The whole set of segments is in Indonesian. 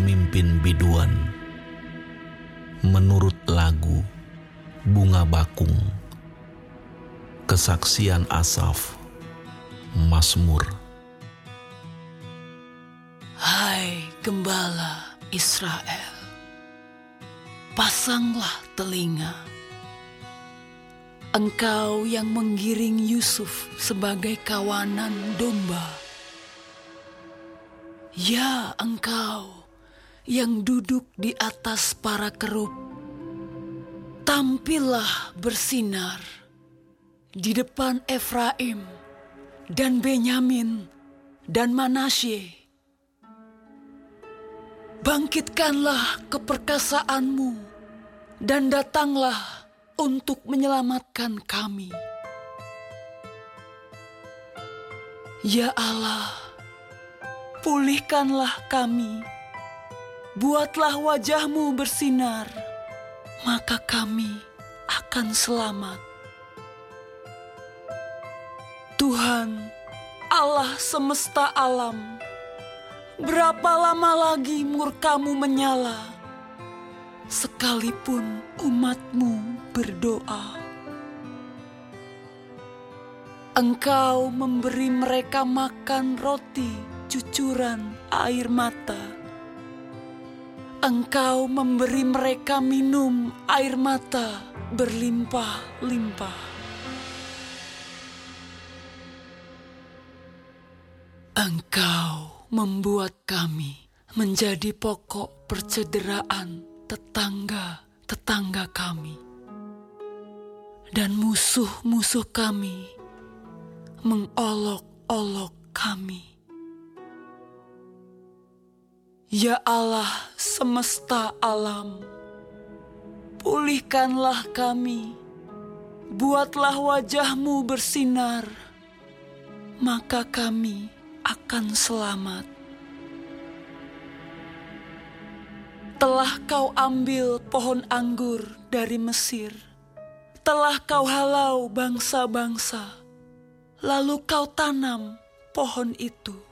pemimpin biduan. Menurut lagu Bunga Bakung Kesaksian Asaf Mazmur Hai gembala Israel Pasanglah telinga. Engkau yang menggiring Yusuf sebagai kawanan domba. Ya engkau yang duduk di atas para kerub Tampillah bersinar di depan Efraim dan Benyamin dan Manasye. Bangkitkanlah keperkasaanmu dan datanglah untuk menyelamatkan kami. Ya Allah, pulihkanlah kami, buatlah wajahmu bersinar, maka kami akan selamat. Tuhan, Allah semesta alam, berapa lama lagi murkamu menyala, sekalipun umatmu berdoa. Engkau memberi mereka makan roti cucuran air mata. Engkau memberi mereka minum air mata berlimpah-limpah. Engkau membuat kami menjadi pokok percederaan tetangga-tetangga kami. Dan musuh-musuh kami mengolok-olok kami. Ya Allah semesta alam, pulihkanlah kami, buatlah wajahmu bersinar, maka kami akan selamat. Telah kau ambil pohon anggur dari Mesir, telah kau halau bangsa-bangsa, lalu kau tanam pohon itu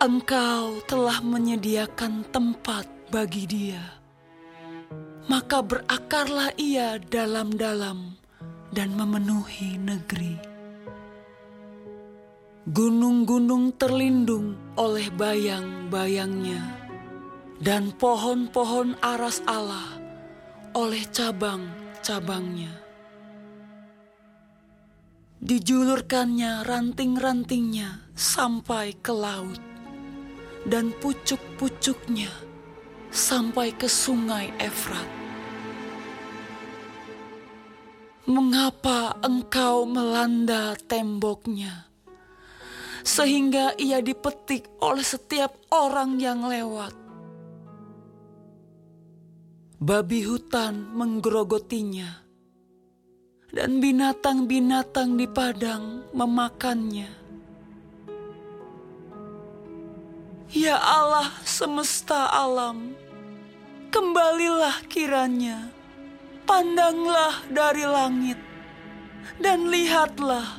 Engkau telah menyediakan tempat bagi dia, maka berakarlah ia dalam-dalam dan memenuhi negeri. Gunung-gunung terlindung oleh bayang-bayangnya, dan pohon-pohon aras Allah oleh cabang-cabangnya. Dijulurkannya ranting-rantingnya sampai ke laut dan pucuk-pucuknya sampai ke sungai Efrat. Mengapa engkau melanda temboknya, sehingga ia dipetik oleh setiap orang yang lewat? Babi hutan menggerogotinya, dan binatang-binatang di padang memakannya. Ya Allah semesta alam, kembalilah kiranya, pandanglah dari langit, dan lihatlah,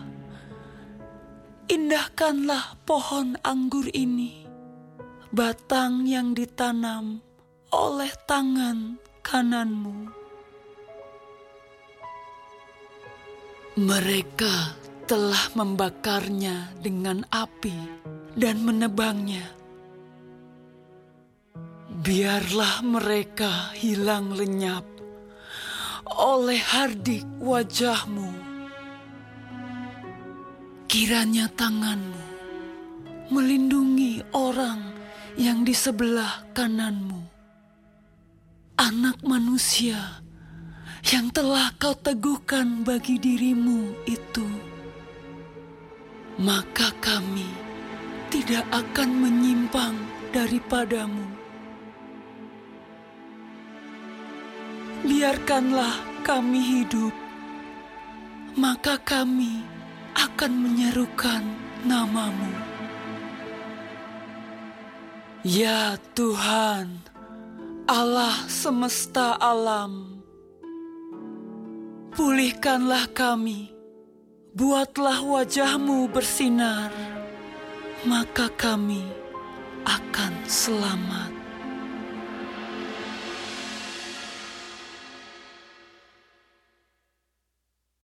indahkanlah pohon anggur ini, batang yang ditanam oleh tangan kananmu. Mereka telah membakarnya dengan api dan menebangnya Biarlah mereka hilang lenyap oleh hardik wajahmu. Kiranya tanganmu melindungi orang yang di sebelah kananmu. Anak manusia yang telah kau teguhkan bagi dirimu itu. Maka kami tidak akan menyimpang daripadamu biarkanlah kami hidup, maka kami akan menyerukan namamu. Ya Tuhan, Allah semesta alam, pulihkanlah kami, buatlah wajahmu bersinar, maka kami akan selamat.